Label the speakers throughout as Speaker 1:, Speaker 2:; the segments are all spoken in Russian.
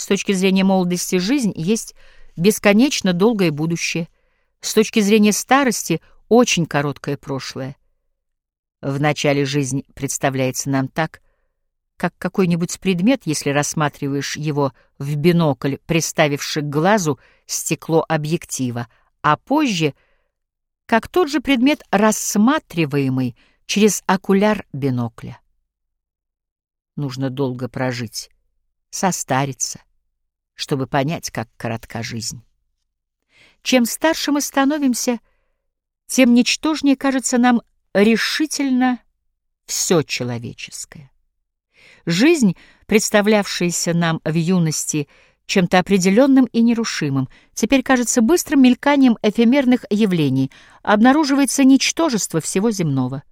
Speaker 1: С точки зрения молодости жизнь есть бесконечно долгое будущее, с точки зрения старости — очень короткое прошлое. В начале жизнь представляется нам так, как какой-нибудь предмет, если рассматриваешь его в бинокль, приставивший к глазу стекло объектива, а позже — как тот же предмет, рассматриваемый через окуляр бинокля. Нужно долго прожить, состариться, чтобы понять, как коротка жизнь. Чем старше мы становимся, тем ничтожнее кажется нам решительно все человеческое. Жизнь, представлявшаяся нам в юности чем-то определенным и нерушимым, теперь кажется быстрым мельканием эфемерных явлений, обнаруживается ничтожество всего земного.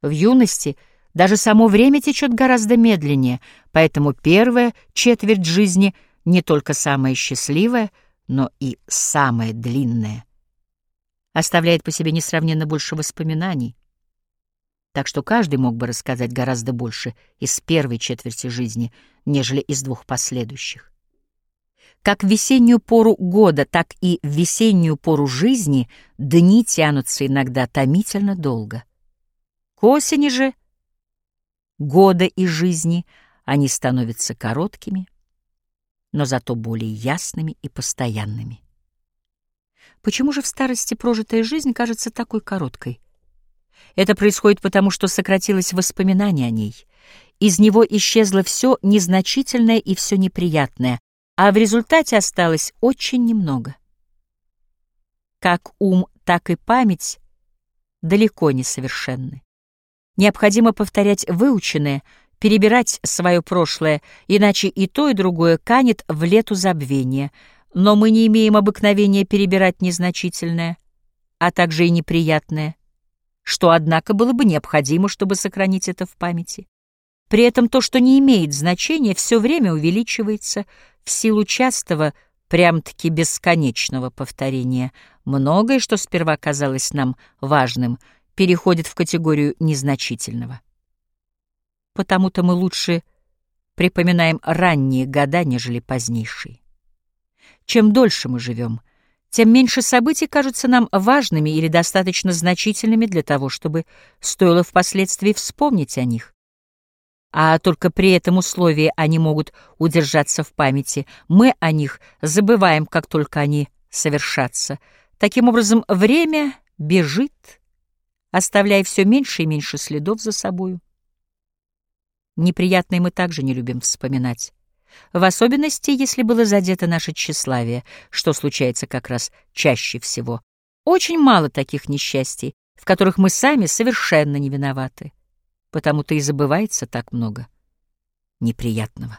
Speaker 1: В юности даже само время течет гораздо медленнее, поэтому первая четверть жизни не только самая счастливая, но и самая длинная. Оставляет по себе несравненно больше воспоминаний, так что каждый мог бы рассказать гораздо больше из первой четверти жизни, нежели из двух последующих. Как в весеннюю пору года, так и в весеннюю пору жизни дни тянутся иногда томительно долго. К осени же года и жизни они становятся короткими, но зато более ясными и постоянными. Почему же в старости прожитая жизнь кажется такой короткой? Это происходит потому, что сократилось воспоминание о ней. Из него исчезло все незначительное и все неприятное, а в результате осталось очень немного. Как ум, так и память далеко не совершенны. Необходимо повторять выученное, перебирать свое прошлое, иначе и то, и другое канет в лету забвения. Но мы не имеем обыкновения перебирать незначительное, а также и неприятное, что, однако, было бы необходимо, чтобы сохранить это в памяти. При этом то, что не имеет значения, все время увеличивается в силу частого, прям-таки бесконечного повторения. Многое, что сперва казалось нам важным, переходит в категорию незначительного. Потому-то мы лучше припоминаем ранние года, нежели позднейшие. Чем дольше мы живем, тем меньше событий кажутся нам важными или достаточно значительными для того, чтобы стоило впоследствии вспомнить о них а только при этом условии они могут удержаться в памяти. Мы о них забываем, как только они совершатся. Таким образом, время бежит, оставляя все меньше и меньше следов за собою. Неприятные мы также не любим вспоминать. В особенности, если было задето наше тщеславие, что случается как раз чаще всего. Очень мало таких несчастий, в которых мы сами совершенно не виноваты потому-то и забывается так много неприятного.